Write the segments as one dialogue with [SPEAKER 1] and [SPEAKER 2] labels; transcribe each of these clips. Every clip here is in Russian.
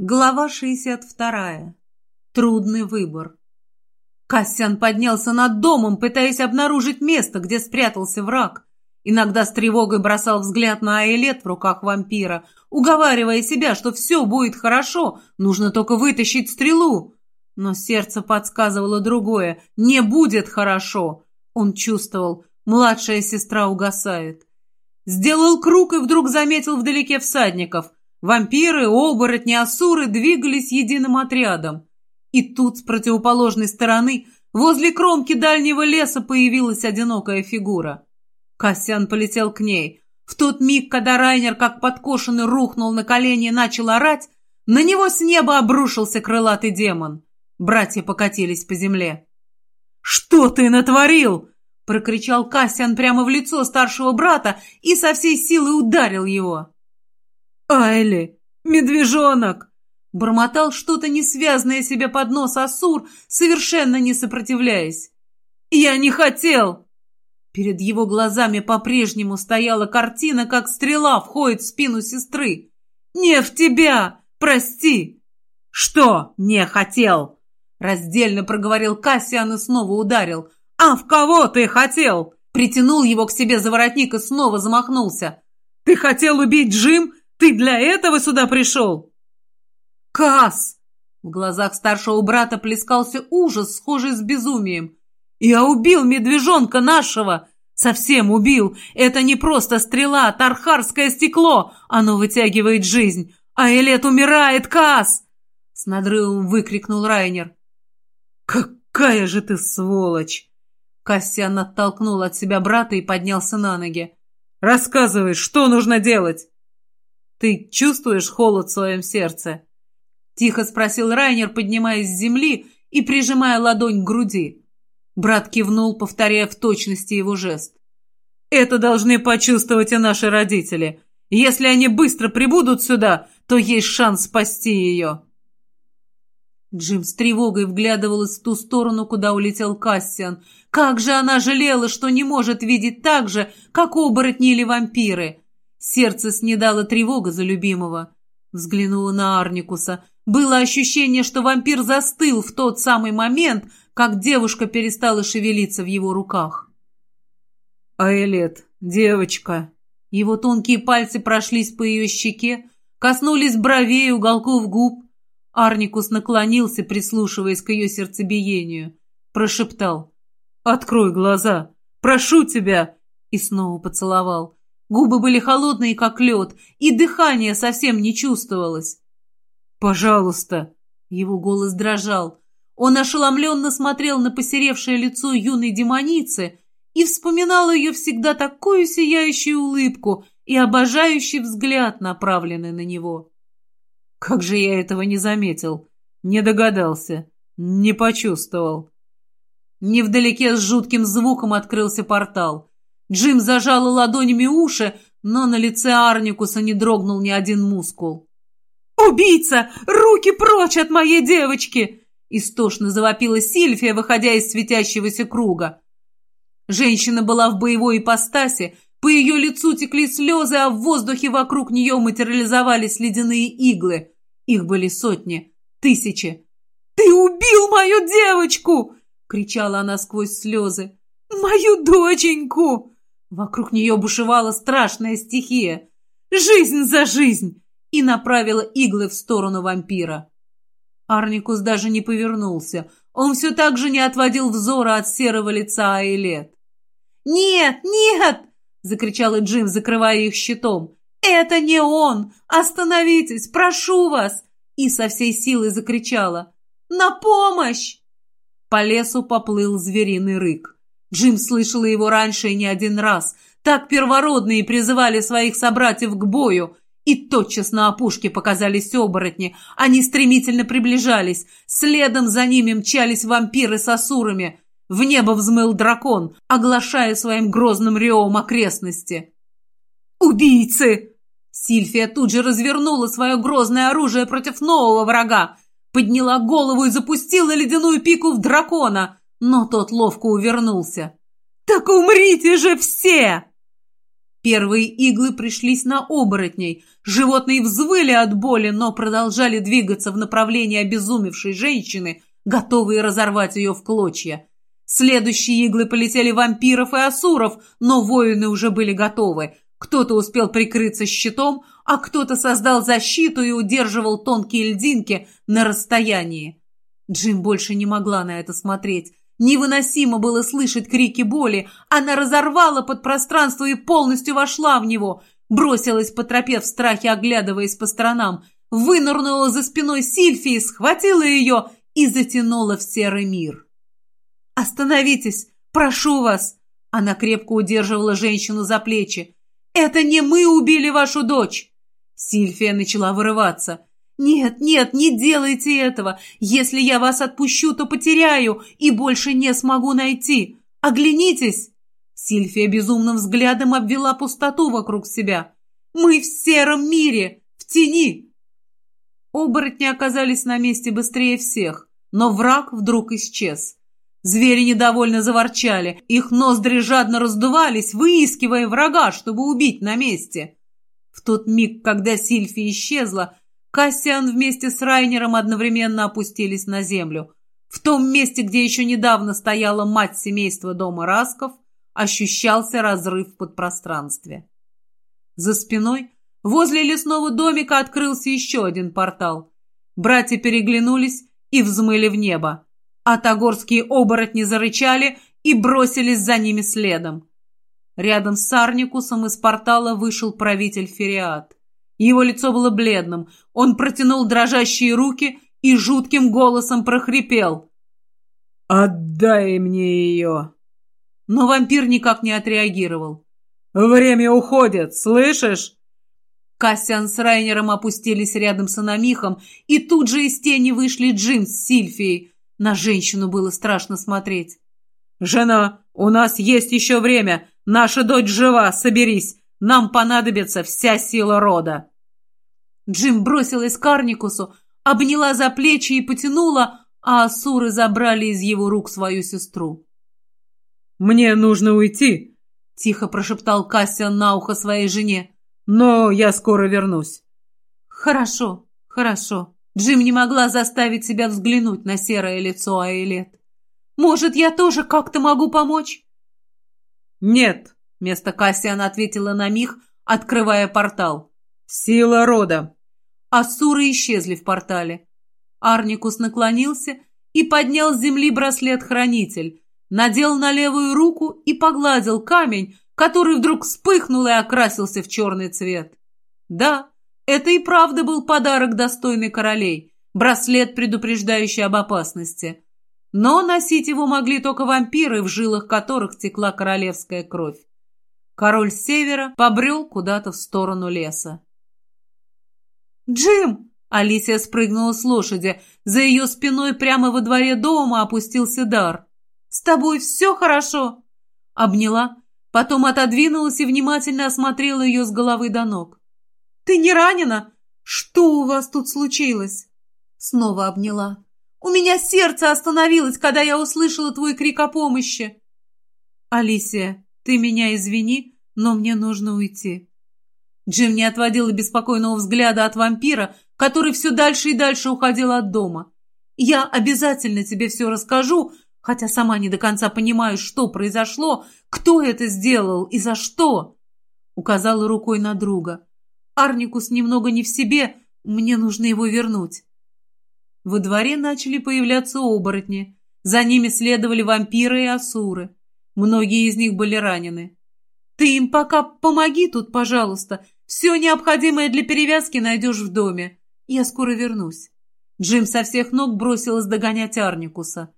[SPEAKER 1] Глава 62. Трудный выбор. Кассиан поднялся над домом, пытаясь обнаружить место, где спрятался враг. Иногда с тревогой бросал взгляд на Айлет в руках вампира, уговаривая себя, что все будет хорошо, нужно только вытащить стрелу. Но сердце подсказывало другое — не будет хорошо. Он чувствовал, младшая сестра угасает. Сделал круг и вдруг заметил вдалеке всадников — Вампиры, оборотни, асуры двигались единым отрядом. И тут с противоположной стороны, возле кромки дальнего леса, появилась одинокая фигура. Кассиан полетел к ней. В тот миг, когда Райнер, как подкошенный, рухнул на колени и начал орать, на него с неба обрушился крылатый демон. Братья покатились по земле. «Что ты натворил?» — прокричал Кассиан прямо в лицо старшего брата и со всей силы ударил его. «Айли! Медвежонок!» Бормотал что-то несвязное себе под нос Асур, совершенно не сопротивляясь. «Я не хотел!» Перед его глазами по-прежнему стояла картина, как стрела входит в спину сестры. «Не в тебя! Прости!» «Что не хотел?» Раздельно проговорил Кассиан и снова ударил. «А в кого ты хотел?» Притянул его к себе за воротник и снова замахнулся. «Ты хотел убить Джим ты для этого сюда пришел?» «Кас!» В глазах старшего брата плескался ужас, схожий с безумием. «Я убил медвежонка нашего! Совсем убил! Это не просто стрела, тархарское стекло! Оно вытягивает жизнь! А Элет умирает, Кас!» С надрывом выкрикнул Райнер. «Какая же ты сволочь!» Кассиан оттолкнул от себя брата и поднялся на ноги. «Рассказывай, что нужно делать?» «Ты чувствуешь холод в своем сердце?» Тихо спросил Райнер, поднимаясь с земли и прижимая ладонь к груди. Брат кивнул, повторяя в точности его жест. «Это должны почувствовать и наши родители. Если они быстро прибудут сюда, то есть шанс спасти ее». Джим с тревогой вглядывалась в ту сторону, куда улетел Кассиан. Как же она жалела, что не может видеть так же, как оборотни или вампиры. Сердце снедало тревога за любимого. Взглянула на Арникуса. Было ощущение, что вампир застыл в тот самый момент, как девушка перестала шевелиться в его руках. «Айлет, девочка!» Его тонкие пальцы прошлись по ее щеке, коснулись бровей, уголков губ. Арникус наклонился, прислушиваясь к ее сердцебиению. Прошептал. «Открой глаза! Прошу тебя!» И снова поцеловал. Губы были холодные, как лед, и дыхание совсем не чувствовалось. «Пожалуйста!» Его голос дрожал. Он ошеломленно смотрел на посеревшее лицо юной демоницы и вспоминал ее всегда такую сияющую улыбку и обожающий взгляд, направленный на него. Как же я этого не заметил, не догадался, не почувствовал. Невдалеке с жутким звуком открылся портал. Джим зажал ладонями уши, но на лице Арникуса не дрогнул ни один мускул. «Убийца! Руки прочь от моей девочки!» Истошно завопила Сильфия, выходя из светящегося круга. Женщина была в боевой ипостаси, по ее лицу текли слезы, а в воздухе вокруг нее материализовались ледяные иглы. Их были сотни, тысячи. «Ты убил мою девочку!» — кричала она сквозь слезы. «Мою доченьку!» Вокруг нее бушевала страшная стихия. «Жизнь за жизнь!» и направила иглы в сторону вампира. Арникус даже не повернулся. Он все так же не отводил взора от серого лица Айлет. «Нет, нет!» — закричала Джим, закрывая их щитом. «Это не он! Остановитесь! Прошу вас!» И со всей силы закричала. «На помощь!» По лесу поплыл звериный рык. Джим слышала его раньше и не один раз. Так первородные призывали своих собратьев к бою. И тотчас на опушке показались оборотни. Они стремительно приближались. Следом за ними мчались вампиры с асурами. В небо взмыл дракон, оглашая своим грозным ревом окрестности. «Убийцы!» Сильфия тут же развернула свое грозное оружие против нового врага, подняла голову и запустила ледяную пику в дракона но тот ловко увернулся. «Так умрите же все!» Первые иглы пришлись на оборотней. Животные взвыли от боли, но продолжали двигаться в направлении обезумевшей женщины, готовые разорвать ее в клочья. Следующие иглы полетели вампиров и асуров, но воины уже были готовы. Кто-то успел прикрыться щитом, а кто-то создал защиту и удерживал тонкие льдинки на расстоянии. Джим больше не могла на это смотреть. Невыносимо было слышать крики боли. Она разорвала подпространство и полностью вошла в него. Бросилась по тропе в страхе, оглядываясь по сторонам. Вынырнула за спиной Сильфии, схватила ее и затянула в серый мир. «Остановитесь! Прошу вас!» Она крепко удерживала женщину за плечи. «Это не мы убили вашу дочь!» Сильфия начала вырываться. «Нет, нет, не делайте этого! Если я вас отпущу, то потеряю и больше не смогу найти! Оглянитесь!» Сильфия безумным взглядом обвела пустоту вокруг себя. «Мы в сером мире! В тени!» Оборотни оказались на месте быстрее всех, но враг вдруг исчез. Звери недовольно заворчали, их ноздри жадно раздувались, выискивая врага, чтобы убить на месте. В тот миг, когда Сильфи исчезла, Кассиан вместе с Райнером одновременно опустились на землю. В том месте, где еще недавно стояла мать семейства дома Расков, ощущался разрыв в подпространстве. За спиной, возле лесного домика, открылся еще один портал. Братья переглянулись и взмыли в небо. А тагорские оборотни зарычали и бросились за ними следом. Рядом с Арникусом из портала вышел правитель Фериат. Его лицо было бледным. Он протянул дрожащие руки и жутким голосом прохрипел. «Отдай мне ее!» Но вампир никак не отреагировал. «Время уходит, слышишь?» Кассиан с Райнером опустились рядом с Анамихом, и тут же из тени вышли Джим с Сильфией. На женщину было страшно смотреть. «Жена, у нас есть еще время. Наша дочь жива, соберись. Нам понадобится вся сила рода. Джим бросилась к Арникусу, обняла за плечи и потянула, а Асуры забрали из его рук свою сестру. «Мне нужно уйти», — тихо прошептал Кассиан на ухо своей жене. «Но я скоро вернусь». «Хорошо, хорошо». Джим не могла заставить себя взглянуть на серое лицо Айлет. «Может, я тоже как-то могу помочь?» «Нет», Вместо Кассиана ответила на миг, открывая портал. «Сила рода!» Асуры исчезли в портале. Арникус наклонился и поднял с земли браслет-хранитель, надел на левую руку и погладил камень, который вдруг вспыхнул и окрасился в черный цвет. Да, это и правда был подарок достойный королей, браслет, предупреждающий об опасности. Но носить его могли только вампиры, в жилах которых текла королевская кровь. Король севера побрел куда-то в сторону леса. «Джим!» Алисия спрыгнула с лошади. За ее спиной прямо во дворе дома опустился дар. «С тобой все хорошо?» Обняла, потом отодвинулась и внимательно осмотрела ее с головы до ног. «Ты не ранена? Что у вас тут случилось?» Снова обняла. «У меня сердце остановилось, когда я услышала твой крик о помощи!» «Алисия, «Ты меня извини, но мне нужно уйти». Джим не отводила беспокойного взгляда от вампира, который все дальше и дальше уходил от дома. «Я обязательно тебе все расскажу, хотя сама не до конца понимаю, что произошло, кто это сделал и за что». Указала рукой на друга. «Арникус немного не в себе, мне нужно его вернуть». Во дворе начали появляться оборотни. За ними следовали вампиры и асуры. Многие из них были ранены. «Ты им пока помоги тут, пожалуйста. Все необходимое для перевязки найдешь в доме. Я скоро вернусь». Джим со всех ног бросилась догонять Арникуса.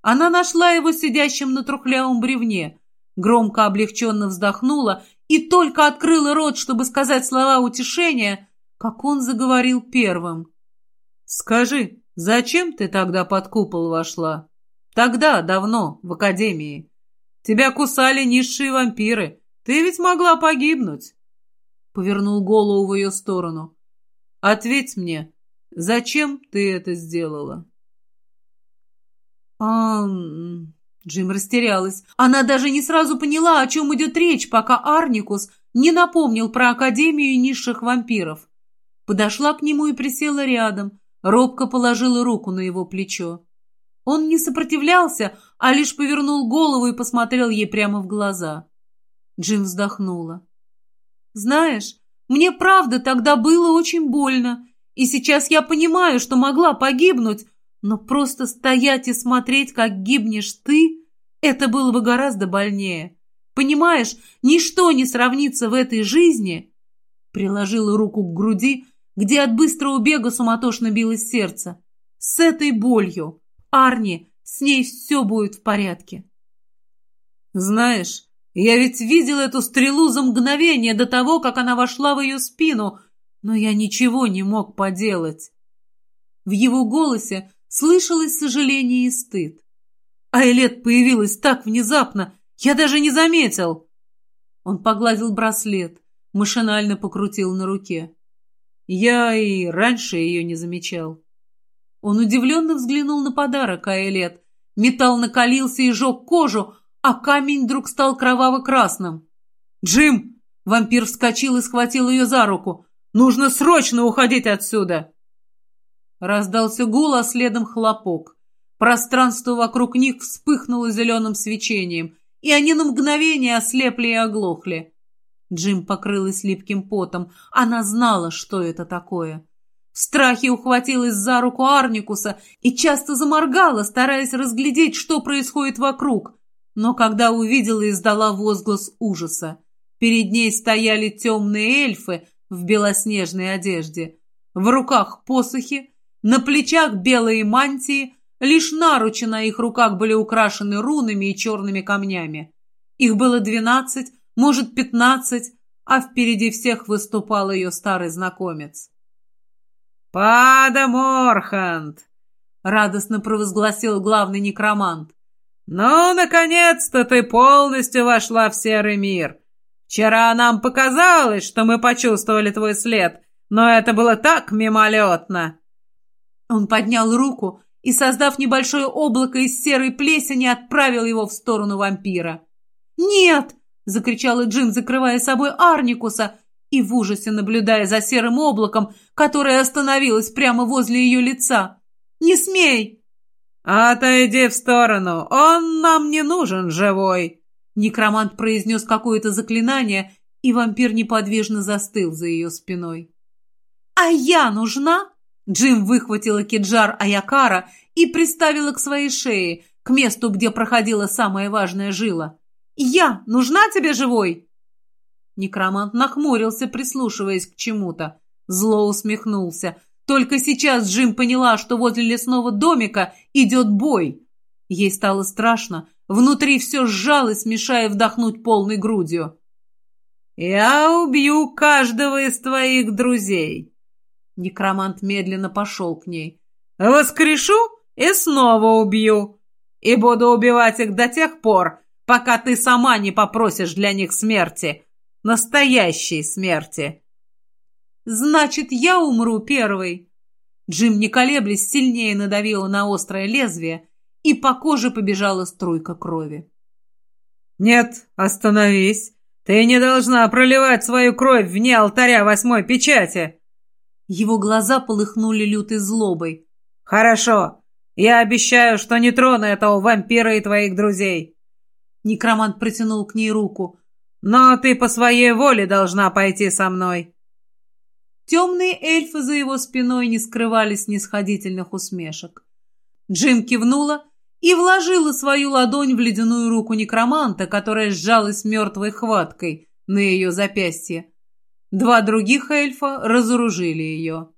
[SPEAKER 1] Она нашла его сидящим на трухлявом бревне, громко облегченно вздохнула и только открыла рот, чтобы сказать слова утешения, как он заговорил первым. «Скажи, зачем ты тогда под купол вошла? Тогда, давно, в академии. Тебя кусали низшие вампиры. Ты ведь могла погибнуть. Повернул голову в ее сторону. Ответь мне, зачем ты это сделала? А, Джим растерялась. Она даже не сразу поняла, о чем идет речь, пока Арникус не напомнил про Академию низших вампиров. Подошла к нему и присела рядом, робко положила руку на его плечо. Он не сопротивлялся, а лишь повернул голову и посмотрел ей прямо в глаза. Джим вздохнула. «Знаешь, мне правда тогда было очень больно, и сейчас я понимаю, что могла погибнуть, но просто стоять и смотреть, как гибнешь ты, это было бы гораздо больнее. Понимаешь, ничто не сравнится в этой жизни. Приложила руку к груди, где от быстрого бега суматошно билось сердце. С этой болью. Арни, с ней все будет в порядке.
[SPEAKER 2] Знаешь, я ведь видел эту стрелу за мгновение до того, как она вошла в ее спину, но я ничего не мог поделать.
[SPEAKER 1] В его голосе слышалось сожаление и стыд. Айлет появилась так внезапно, я даже не заметил. Он погладил браслет, машинально покрутил на руке.
[SPEAKER 2] Я и раньше ее не замечал.
[SPEAKER 1] Он удивленно взглянул на подарок Айлет. Металл накалился и жег кожу, а камень вдруг стал кроваво-красным.
[SPEAKER 2] «Джим!» Вампир вскочил и схватил ее за руку. «Нужно срочно уходить отсюда!»
[SPEAKER 1] Раздался гул, а следом хлопок. Пространство вокруг них вспыхнуло зеленым свечением, и они на мгновение ослепли и оглохли. Джим покрылась липким потом. Она знала, что это такое. В страхе ухватилась за руку Арникуса и часто заморгала, стараясь разглядеть, что происходит вокруг. Но когда увидела, издала возглас ужаса. Перед ней стояли темные эльфы в белоснежной одежде. В руках посохи, на плечах белые мантии, лишь наручи на их руках были украшены рунами и черными камнями. Их было двенадцать, может, пятнадцать, а впереди всех выступал ее старый знакомец.
[SPEAKER 2] «Пада Морхант!»
[SPEAKER 1] — радостно провозгласил главный некромант.
[SPEAKER 2] «Ну, наконец-то ты полностью вошла в серый мир. Вчера нам показалось, что мы почувствовали твой след, но это было так мимолетно.
[SPEAKER 1] Он поднял руку и, создав небольшое облако из серой плесени, отправил его в сторону вампира. «Нет!» — закричала Джин, закрывая собой Арникуса и в ужасе наблюдая за серым облаком, которое остановилось прямо возле ее лица. «Не смей!»
[SPEAKER 2] «Отойди в сторону! Он нам не нужен живой!»
[SPEAKER 1] Некромант произнес какое-то заклинание, и вампир неподвижно застыл за ее спиной. «А я нужна?» Джим выхватила киджар Аякара и приставила к своей шее, к месту, где проходила самая важная жила. «Я нужна тебе живой?» Некромант нахмурился, прислушиваясь к чему-то. Зло усмехнулся. Только сейчас Джим поняла, что возле лесного домика идет бой. Ей стало страшно. Внутри все сжалось, мешая вдохнуть полной грудью.
[SPEAKER 2] «Я убью каждого из твоих друзей»,
[SPEAKER 1] Некромант медленно пошел к ней.
[SPEAKER 2] «Воскрешу и снова убью. И буду убивать их до тех пор, пока ты сама не попросишь для них смерти. Настоящей смерти».
[SPEAKER 1] «Значит, я умру первой». Джим, не колеблясь, сильнее надавила на острое лезвие, и по коже побежала струйка крови.
[SPEAKER 2] «Нет, остановись. Ты не должна проливать свою кровь вне алтаря восьмой печати!»
[SPEAKER 1] Его глаза полыхнули лютой злобой.
[SPEAKER 2] «Хорошо. Я обещаю, что не трону этого вампира и твоих друзей».
[SPEAKER 1] Некромант протянул к ней руку.
[SPEAKER 2] «Но ты по своей воле должна пойти со мной».
[SPEAKER 1] Темные эльфы за его спиной не скрывали снисходительных усмешек. Джим кивнула и вложила свою ладонь в ледяную руку некроманта, которая сжалась мертвой хваткой на ее запястье. Два других эльфа разоружили ее.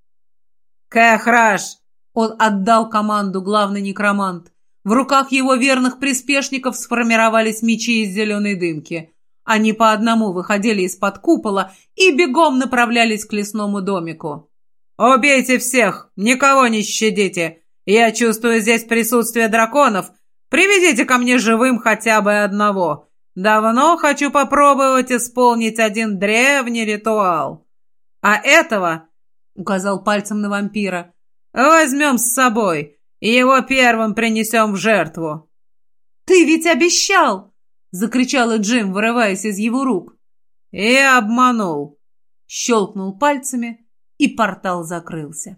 [SPEAKER 2] «Кэхраш!»
[SPEAKER 1] Он отдал команду главный некромант. В руках его верных приспешников сформировались мечи из зеленой дымки. Они по одному выходили из-под купола и бегом направлялись к лесному домику.
[SPEAKER 2] «Убейте всех! Никого не щадите! Я чувствую здесь присутствие драконов. Приведите ко мне живым хотя бы одного. Давно хочу попробовать исполнить один древний ритуал. А этого, — указал пальцем на вампира, — возьмем с собой и его первым принесем в жертву.
[SPEAKER 1] Ты ведь обещал!» — закричала Джим, вырываясь из его рук.
[SPEAKER 2] «И обманул!»
[SPEAKER 1] Щелкнул пальцами, и портал закрылся.